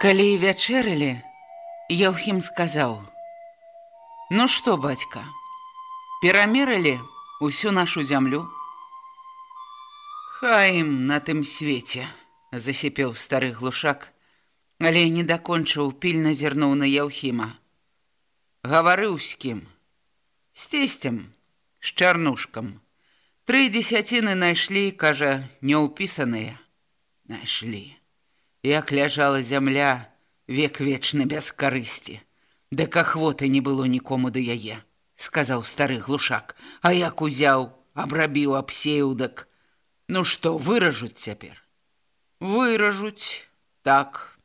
Калі вячэралі, Яўхім сказаў: « Ну што, бацька, перамерылі ўсю нашу зямлю. Хай ім на тым свеце, засіпеў стары глушак, але не дакончыў пільна зірнуў на Яўхіма. Гаварыў з кім, з тесцем, з чарнушкам. Тры дзесяціны найшлі, кажа, няўпісаныя, найшлі як ляжала зямля век вечны без карысці. Дык ахвоты не было нікому да яе сказаў стары глушак. А як узяў абрабіў абсеюдак ну што выражуць цяпер? Выражуць так.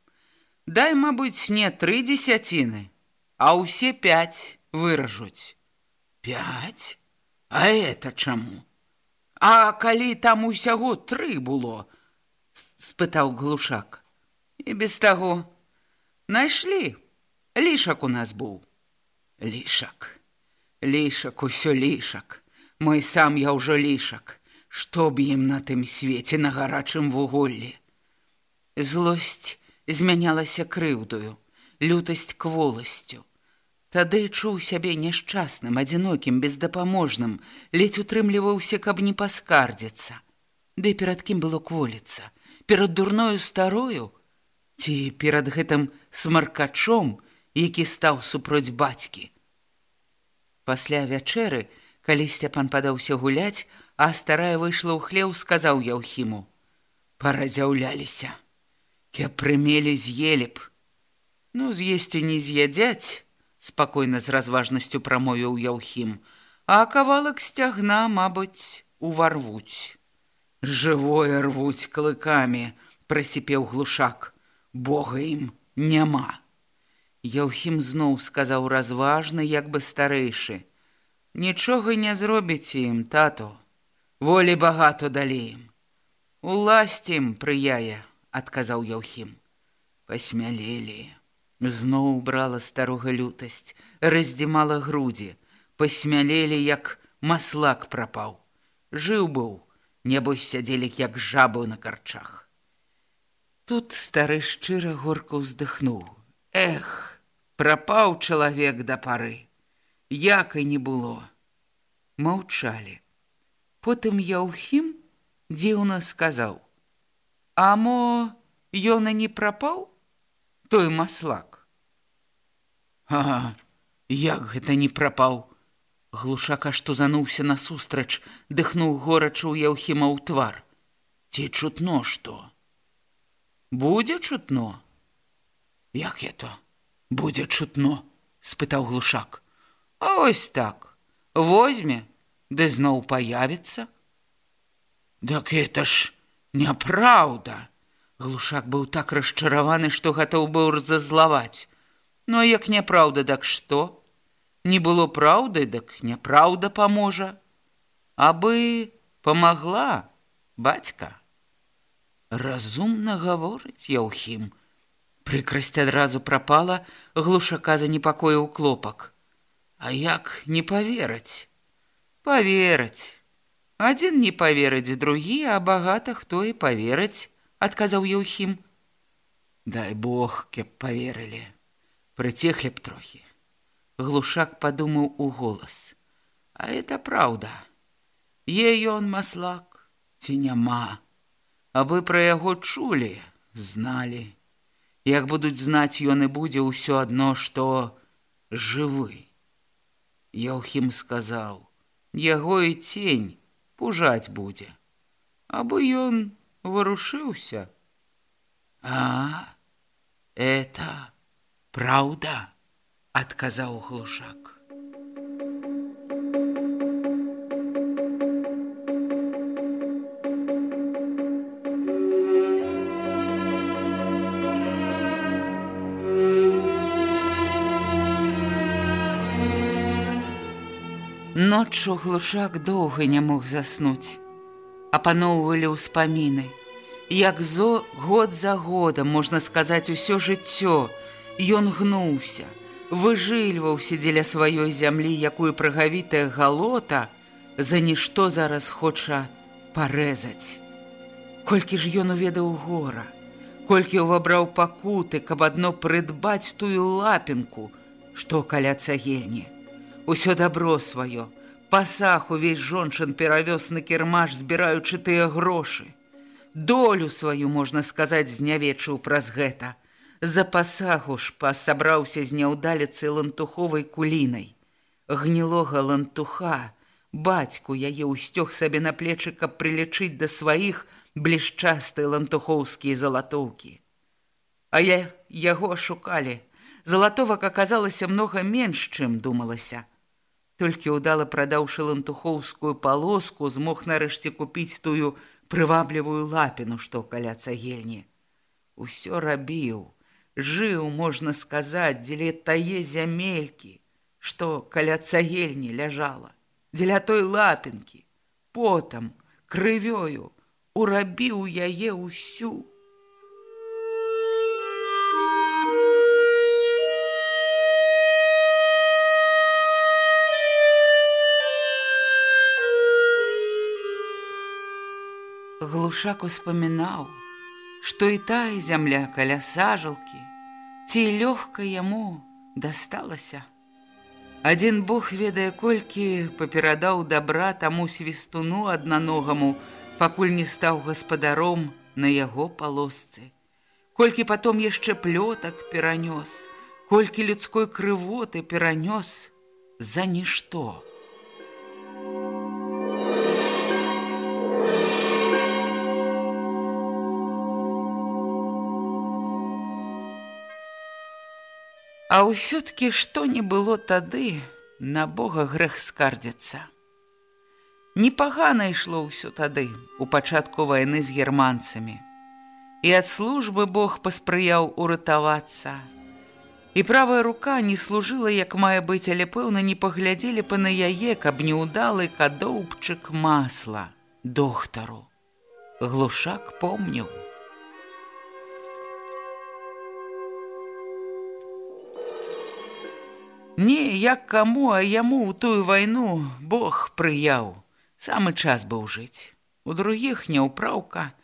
Дай мабыць не тры дзесяціны а ўсе пяць выражуць. Пяць? А это чаму? А калі там усяго тры было? Спытаў глушак і без таго найшлі лішак у нас быў лішак лішак усё лішак мой сам я ўжо лішак што б ім на тым свеце на гарачым вуголлі злосць змянялася крыўдаю лютасць кволасцю тады чуў сябе няшчасным адзінокім бездапаможным ледзь утрымліваўся каб не паскардзіцца. Ды перад кім было кволіцца? Перад дурною старою ці перад гэтым смаркачом, які стаў супроць бацькі. Пасля вячэры, калі сцяпан падаўся гуляць, а старая выйшла ў хлеў, сказаў Яўхіму: « Паразяўляліся, Ке прымелі з'елі б. Ну з'есці не з'ядзяць, спакойна з разважнасцю прамовіў Яўхім, а кавалак сцягна, мабыць, уварвуць. Жывое рвуць клыкамі, прасіпеў глушак. Бога ім няма. Яўхім зноў сказаў разважна, як бы старэйшы: « Нічога не зробіце ім, тату, волі багато далі ім. Уласцім прыяе, адказаў Яўхім. Пасмялелі. Зноў брала старога лютасць, раздзімала грудзі, пасмялелі, як маслак прапаў. Жыў быў, небось сядзелі як жабу на карчах. Тут стары шчыра горка ўздыхнуў. Эх, прапаў чалавек да пары. Як і не было. Маўчалі. Потым Яўхім дзіўна сказаў: « А мо ён і не прапаў? Той маслак. А, як гэта не прапаў? Глушака, што зануўся насустрач, дыхнуў горачу ў Яўхіма ў твар. Ці чутно што? Будзе чутно? Як это будзе чутно? спытаў глушак. А ось так. Возьме ды зноў паявіцца. Дак это ж няпраўда. Глушак быў так расчараваны што гатоў быў зазлаваць ну як няпраўда дак што? Не было праўды дак няпраўда паможа. Абы памагла бацька разумна гаворыць яўхім прыкрасць адразу прапала глушака за непакою клопак А як не поверыць? Поверыць. Адзін не поверыць, другі, а багата хто і поверыць, адказаў Еўхім. Дай Бог, кеп поверылі. Прыцехлі б трохі. Глушак падумаў у голас. А это праўда. Е ён маслак, ці няма. А вы пра яго чулі, зналі. Як будуць знаць ён і будзе ўсё адно, што жывы. Яўхім сказаў: Яго і цень пужаць будзе. Абы ён варушыўся. А это праўда, адказаў глушак. Ноччу глушак доўга не мог заснуць. Апаноўвалі ўспаміны. Як зо год за годам, можна сказаць, усё жыццё, Ён гнуўся, выжыльваўся дзеля сваёй зямлі, якую прагавітая галота за нішто зараз хоча парэзаць. Колькі ж ён уведаў гора, колькі ўвабраў пакуты, каб адно прыдбаць тую лапінку, што каля цагельні. Усё дабро сваё, Пасах увесь жончын перавёз на кірмаш, збіраючы тыя грошы. Долю сваю, можна сказаць, знявечыў праз гэта. За пасагу ж пасабраўся з няўдаліцы лантуховай кулінай. Гнілога лантуха, бацьку яе ўсцёг сабе на плечы, каб прылічыць да сваіх блішчастыя лантухоўскія залатоўкі. А я яго шукалі. Залатовак аказалася многа менш, чым думалася. Толькі ўдала прадаўшы лантухоўскую палоску, змог нарэшце купіць тую прываблівую лапіну, што каля цагельні. Усё рабіў, жыў, можна сказаць, дзеля тае зямелькі, што каля цагельні ляжала, дзеля той лапінкі, потам, крывёю, урабіў яе ўсю. Глушак успамінаў, што і тая зямля каля сажалкі, ці лёгка яму дасталася. Адзін Бог ведае колькі паперадаў дабра таму свістуну аднаногаму, пакуль не стаў гаспадаром на яго палосцы. Колькі потом яшчэ плётак перанёс, колькі людской крывоты перанёс за нішто. А ўсё-ткі што не было тады, на Бога грэх скардзіцца. Непагана ішло ўсё тады, у пачатку вайны з германцамі. І ад службы Бог паспрыяў уратавацца. І правая рука не служыла, як мае быць, але пэўна не паглядзелі па на яе, каб не ўдалы кадоўбчык масла доктару. Глушак помніў. Не, як каму, а яму ў тую вайну Бог прыяў. Самы час быў жыць. У другіх няўпраўка,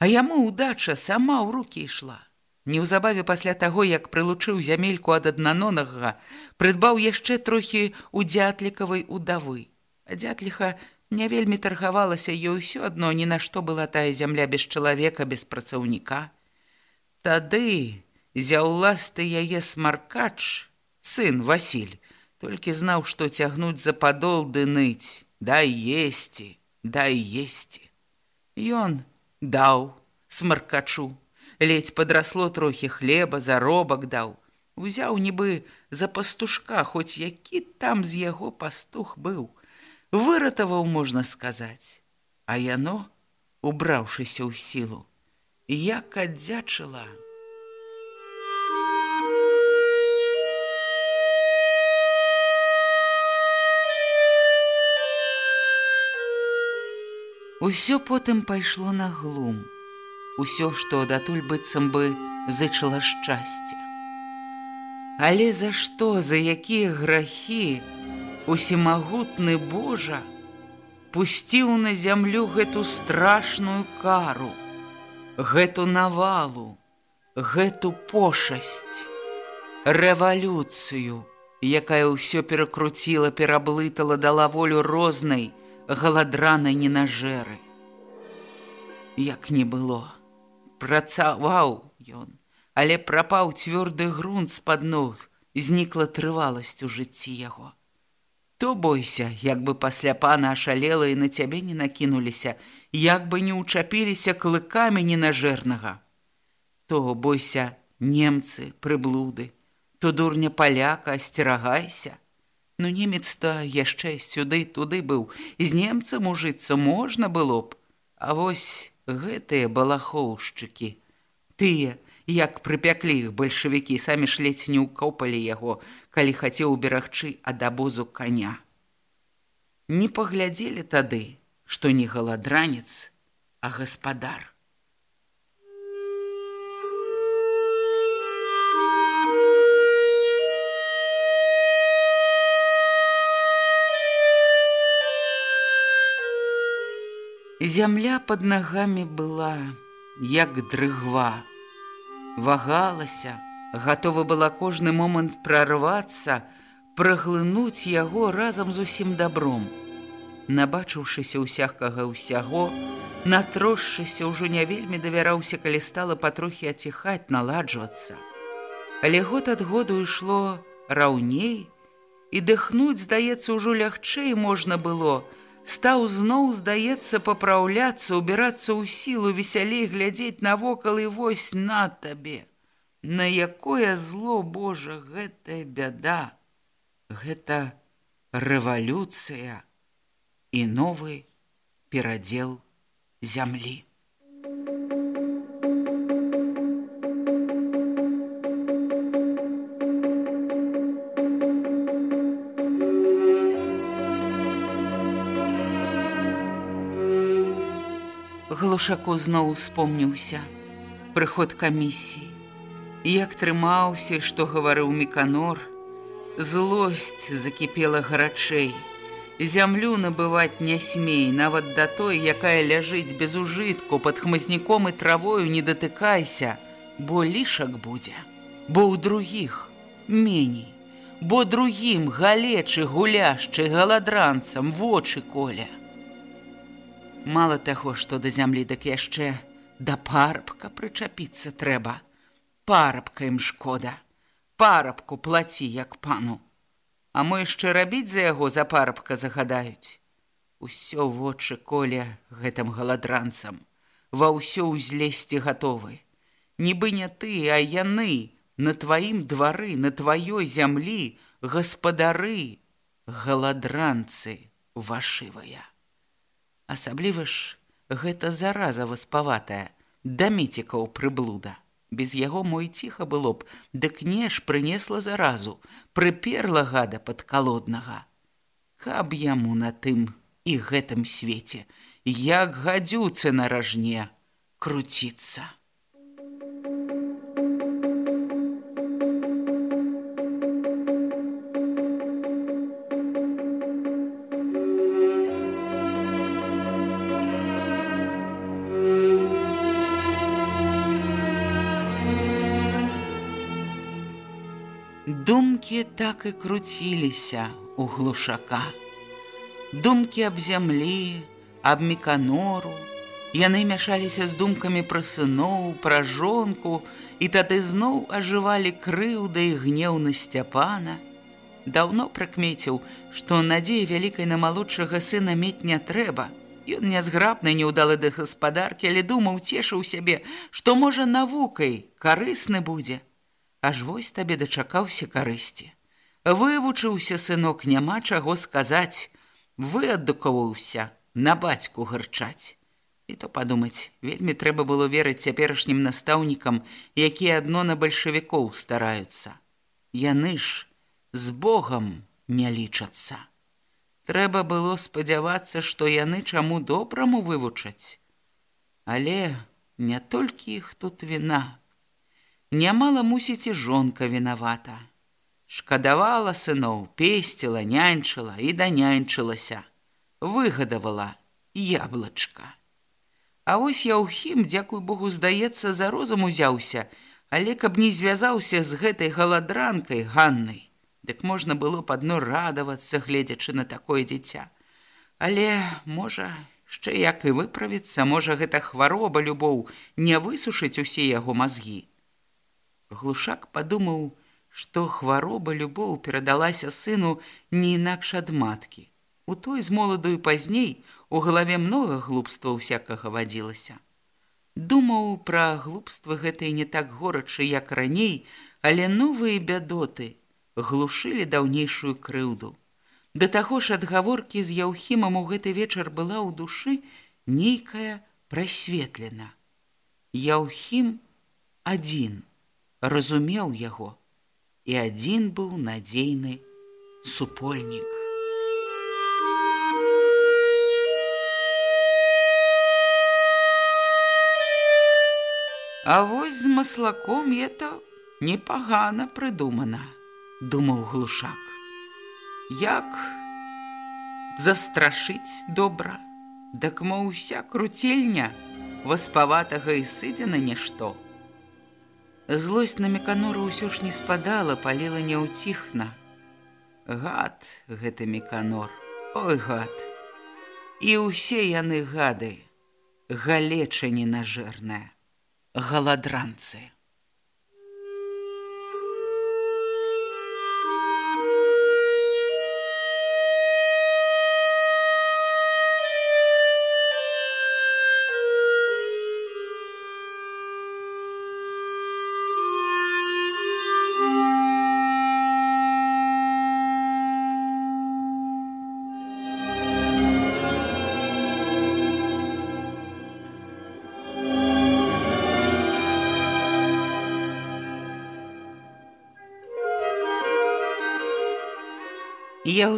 а яму ўдача сама ў рукі ішла. Неўзабаве пасля таго, як прылучыў зямельку ад аднанонага, прыдбаў яшчэ трохі ў дзятлікавай удавы. А дзятліха не вельмі таргавалася ёй усё адно ні на што была тая зямля без чалавека без працаўніка. Тады зяўласты яе смаркач, сын Васіль, толькі знаў, што цягнуць за падол ды ныць, дай есці, дай есці. Ён даў смаркачу, ледзь падрасло трохі хлеба, заробак даў, узяў нібы за пастушка, хоць які там з яго пастух быў, выратаваў, можна сказаць, а яно, убраўшыся ў сілу, як аддзячыла, Усё потым пайшло на глум. Усё, што датуль быццам бы зычыла шчасце. Але за што, за якія грахі усімагутны Божа пусціў на зямлю гэту страшную кару, гэту навалу, гэту пошасць, рэвалюцыю, якая ўсё перакруціла, пераблытала, дала волю рознай, галадранай ненажэры. Як не было, працаваў ён, але прапаў цвёрды грунт з-пад ног, знікла трываласць у жыцці яго. То бойся, як бы пасля пана ашалела і на цябе не накінуліся, як бы не ўчапіліся клыкамі ненажэрнага. То бойся немцы, прыблуды, то дурня паляка, асцерагайся. Ну немец-то яшчэ сюды туды быў, з немцам ужыцца можна было б, А вось гэтыя балахоўшчыкі, тыя, як прыпяклі іх бальшавікі, самі ж ледзь не ўкопалі яго, калі хацеў уберагчы ад абозу коня. Не паглядзелі тады, што не галадранец, а гаспадар. Зямля под нагамі была, як дрыгва вагалася, гатова была кожны момант прарвацца, праглынуць яго разам з усім добром. Набачыўшыся ўсякага ўсяго, натрошшыся ўжо не вельмі давяраўся, калі стала патрохі аціхаць, наладжвацца. Але год ад году ішло раўней, і дыхнуць, здаецца, ўжо лягчэй можна было, стаў зноў здаецца папраўляцца убірацца ў сілу весялей глядзець навокал і вось на табе на якое зло Божа гэтая бяда гэта рэвалюцыя і новы перадзел зямлі Глушаку зноў успомніўся прыход камісіі. Як трымаўся, што гаварыў міканор, злосць закіпела гарачэй. Зямлю набываць не смей, нават да той, якая ляжыць без ужытку пад хмызніком і травою не датыкайся, бо лішак будзе, бо ў другіх меней, бо другім галечы гуляшчы галадранцам вочы коля. Мала таго, што да зямлі дык яшчэ да парабка прычапіцца трэба. Парабка ім шкода. Парабку плаці, як пану. А мы яшчэ рабіць за яго за парабка загадаюць. Усё вочы коля гэтым галадранцам, ва ўсё ўзлезці гатовы. Нібы не ты, а яны на тваім двары, на тваёй зямлі, гаспадары, галадранцы вашывая. Асабліва ж гэта зараза васпаватая, да міцікаў прыблуда. Без яго мой ціха было б, дык неж прынесла заразу, прыперла гада пад калоднага. Каб яму на тым і гэтым свеце, як гадзюцы на ражне круціцца. Так і круціліся у глушака. Думкі аб зямлі, аб міканору, Яны мяшаліся з думкамі пра сыноў, пра жонку, і тады зноў ажывалі крыўда і гнеў на сцяпана. Даўно прыкмеціў, што надзея вялікай на малодшага сына мець не трэба. Ён нязграбна неўдалы да гаспадаркі, але думаў, цешыў сябе, што можа навукай карысны будзе. Аж вось табе дачакаўся карысці. Вывучыўся сынок, няма чаго сказаць, выадукаваўся на бацьку гарчаць. І то падумаць, вельмі трэба было верыць цяперашнім настаўнікам, якія адно на бальшавікоў стараюцца. Яны ж з Богам не лічацца. Трэба было спадзявацца, што яны чаму добраму вывучаць. Але не толькі іх тут віна, Нямала мусіць і жонка вінавата. Шкадавала сыноў, песціла, няньчыла і даняньчылася, выгадавала яблачка. А вось Яўхім, дзякуй Богу, здаецца, за розум узяўся, але каб не звязаўся з гэтай галадранкай Ганнай, дык можна было падно радавацца, гледзячы на такое дзіця. Але, можа, яшчэ як і выправіцца, можа, гэта хвароба любоў не высушыць усе яго мазгі. Глушак падумаў, што хвароба любоў перадалася сыну не інакш ад маткі. У той з моладу і пазней у галаве многа глупства ўсякага вадзілася. Думаў пра глупствы гэтыя не так горачы, як раней, але новыя бядоты глушылі даўнейшую крыўду. Да таго ж адгаворкі з Яўхімам у гэты вечар была ў душы нейкая прасветлена. Яўхім адзін разумеў яго, і адзін быў надзейны супольнік. А вось з маслаком это непагана прыдумана, думаў глушак. Як застрашыць добра, Дак мо ўся круцельня васпаватага і сыдзена нішто. Злосць на меканору ўсё ж не спадала, паліла няўціхна. Гад гэты меканор, Ой гад. І ўсе яны гады, галеча ненажэрная галадранцы.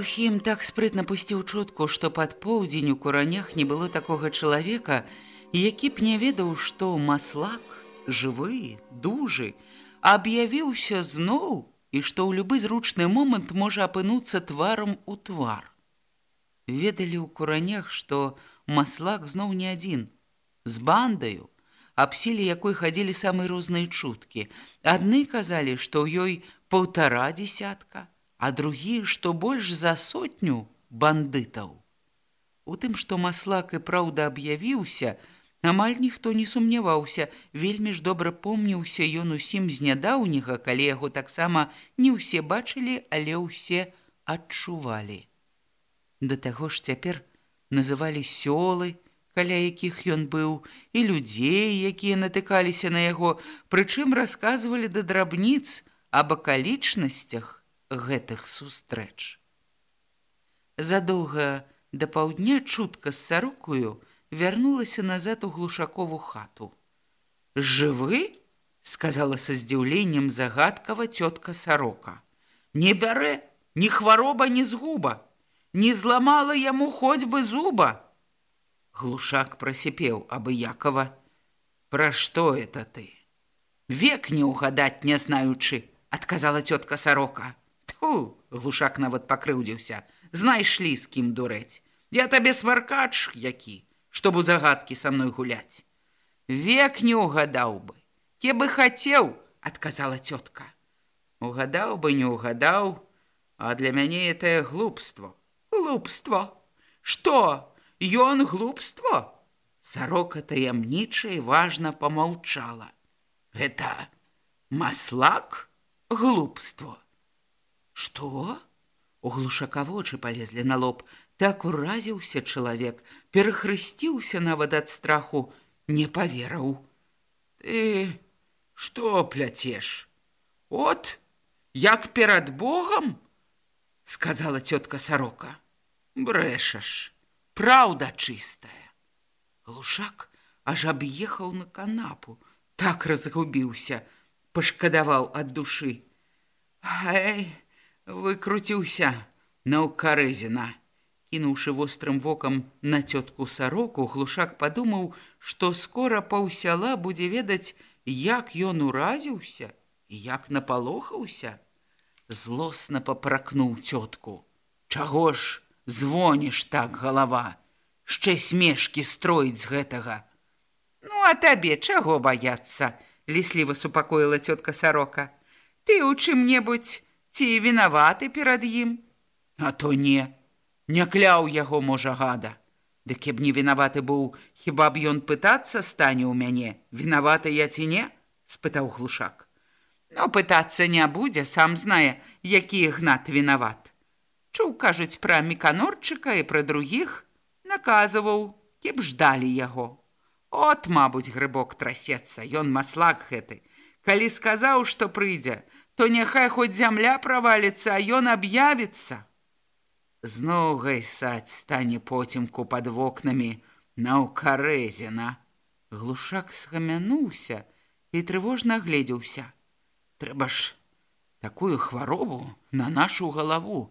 Яўхім так спрытна пусціў чутку, што пад поўдзень у куранях не было такога чалавека, які б не ведаў, што маслак, жывы, дужы, аб'явіўся зноў і што ў любы зручны момант можа апынуцца тварам у твар. Ведалі ў куранях, што маслак зноў не адзін, з бандаю, аб сіле якой хадзілі самыя розныя чуткі. Адны казалі, што ў ёй паўтара десятка, а другі, што больш за сотню бандытаў. У тым, што маслак і праўда аб'явіўся, амаль ніхто не сумняваўся, вельмі ж добра помніўся ён усім з нядаўняга, калі яго таксама не ўсе бачылі, але ўсе адчувалі. Да таго ж цяпер называлі сёлы, каля якіх ён быў, і людзей, якія натыкаліся на яго, прычым расказвалі да драбніц аб акалічнасцях, гэтых сустрэч. Задоўга да паўдня чутка з сарокую вярнулася назад у глушакову хату. Жывы, сказала са здзіўленнем загадкава цётка сарока. Не бярэ, ні хвароба, ні згуба, не зламала яму хоць бы зуба. Глушак прасіпеў абыякова. Пра што это ты? Век не ўгадаць не знаючы, адказала цётка сарока. Фу, глушак нават пакрыўдзіўся. Знайшлі з кім дурэць. Я табе сваркач які, чтоб у загадкі са мной гуляць. Век не угадаў бы. Ке бы хацеў, адказала цётка. Угадаў бы не угадаў, а для мяне это глупство. Глупство. Што? Ён глупство? Сарока таямніча і важна помаўчала. Гэта маслак глупство. Што? У глушака вочы палезлі на лоб. Так уразіўся чалавек, перахрысціўся нават ад страху, не паверыў. Ты што пляцеш? От, як перад Богам? сказала цётка сарока. Брэшаш, Праўда чыстая. Глушак аж аб'ехаў на канапу, так разгубіўся, пашкадаваў ад душы. Ай! Выкруціўся наўкарэзіна. Кінуўшы вострым вокам на цётку сароку, глушак падумаў, што скора паўсяла будзе ведаць, як ён уразіўся і як напалохаўся. злосна папракнуў цётку. Чаго ж звоніш так галава? Шчэ смешкі строіць з гэтага. Ну, а табе чаго баяцца? лісліва супакоіла цётка сарока. Ты ў чым-небудзь ці вінаваты перад ім? А то не, не кляў яго можа гада. Дык б не вінаваты быў, хіба б ён пытацца стане ў мяне, вінаваты я ці не? спытаў глушак. Но пытацца не будзе, сам знае, які гнат вінават. Чуў кажуць пра міканорчыка і пра другіх, наказваў, кеп ждалі яго. От, мабуць, грыбок трасецца, ён маслак гэты. Калі сказаў, што прыйдзе, то няхай хоць зямля праваліцца, а ён аб'явіцца. Зноў гайсаць стане поцемку пад вокнамі на ўкарэзена. Глушак схамянуўся і трывожна гледзеўся. Трэба ж такую хваробу на нашу галаву.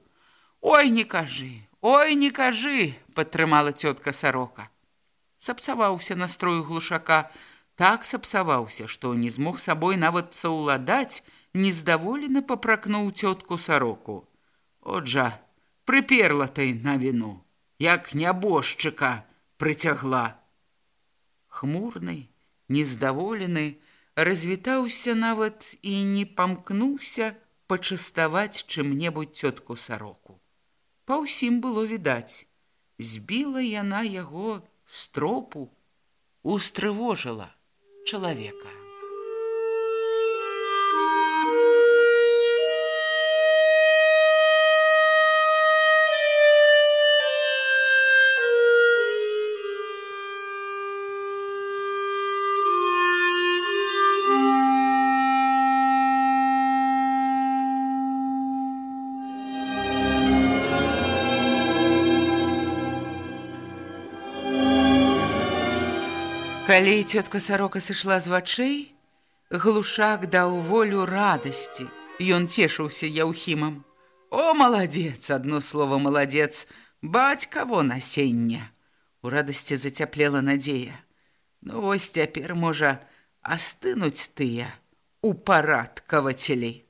Ой, не кажы, ой, не кажы, падтрымала цётка сарока сапсаваўся настрою глушака, так сапсаваўся, што не змог сабой нават саўладаць, нездаволена папракнуў цётку сароку. Отжа, прыперла ты на віну, як нябожчыка прыцягла. Хмурны, нездаволены, развітаўся нават і не памкнуўся пачаставаць чым-небудзь цётку сароку. Па ўсім было відаць, збіла яна яго, стропу устрывожила чалавека. Калі цётка сарока сышла з вачэй, глушак даў волю радасці. Ён цешыўся яўхімам. О, маладзец, адно слово маладзец, бацькаво насення. У радасці зацяплела надзея. Ну вось цяпер можа астынуць тыя упарадкавацелі.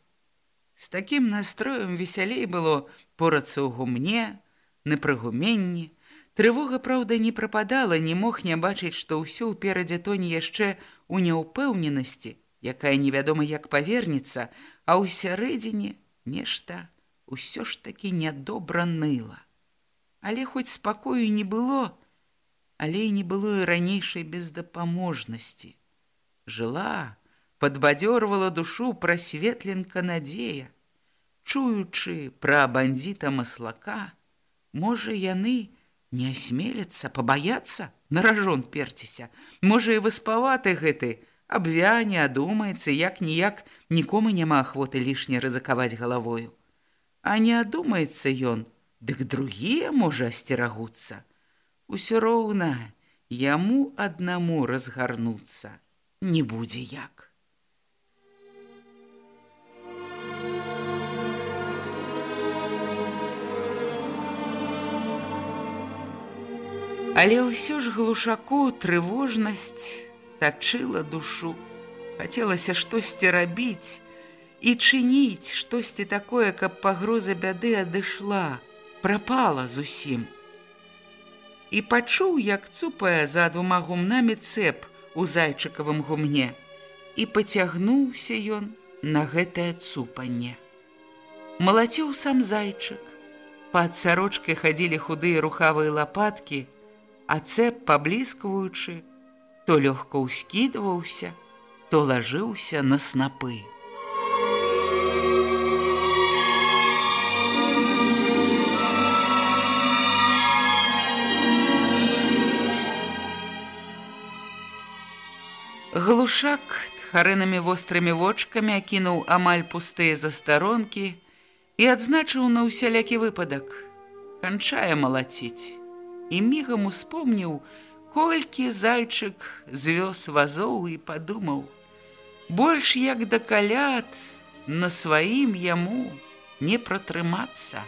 З такім настроем весялей было порацца ў гумне, на прыгуменні, Трывога, праўда, не прападала, не мог не бачыць, што ўсё ўперадзе тоні яшчэ ў няўпэўненасці, якая невядома як павернецца, а ў сярэдзіне нешта ўсё ж такі нядобра ныла. Але хоць спакою не было, але не было і ранейшай бездапаможнасці. Жыла, падбадзёрвала душу прасветленка надзея, чуючы пра бандзіта маслака, можа яны, не асмелецца пабаяцца на ражон перціся можа і выспаваты гэты абвяне адумаецца як ніяк нікому няма ахвоты лішне рызыкаваць галавою. А не адумаецца ён дык другія можа асцерагуцца. Усё роўна яму аднаму разгарнуцца не будзе як Але ўсё ж глушаку трывожнасць тачыла душу. Хацелася штосьці рабіць і чыніць штосьці такое, каб пагроза бяды адышла, прапала зусім. І пачуў, як цупае за двума гумнамі цэп у зайчыкавым гумне, і пацягнуўся ён на гэтае цупанне. Малаціў сам зайчык. Пад сарочкай хадзілі худыя рухавыя лапаткі, а цэп пабліскваючы, то лёгка ўскідваўся, то лажыўся на снапы. Глушак тхарынамі вострымі вочкамі акінуў амаль пустыя застаронкі і адзначыў на ўсялякі выпадак, канчае малаціць і мігам успомніў, колькі зайчык звёз вазоў і падумаў: больш як да калят на сваім яму не пратрымацца.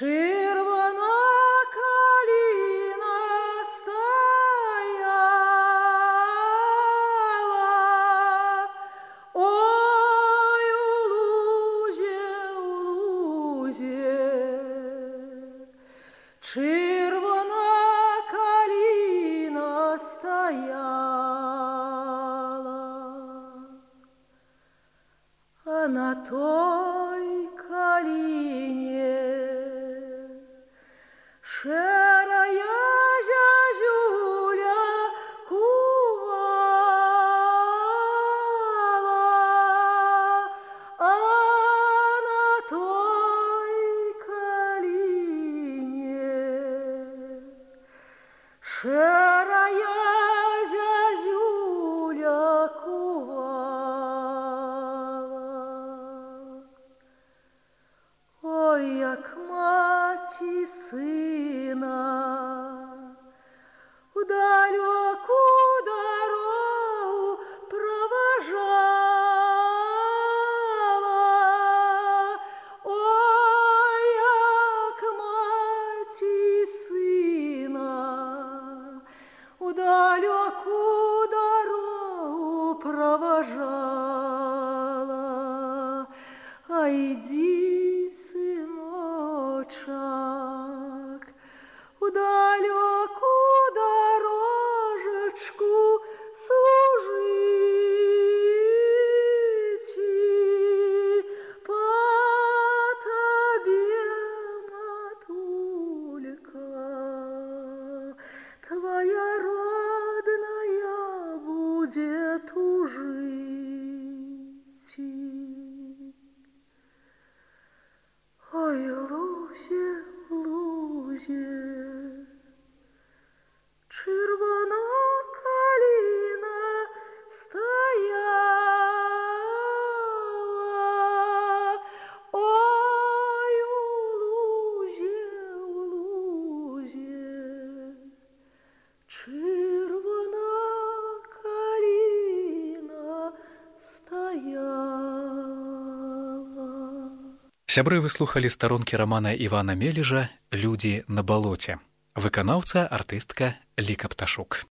rentrée, Сябры выслухалі старонкі рамана Івана Мележа Людзі на балоце. Выканаўца артыстка Ліка Пташук.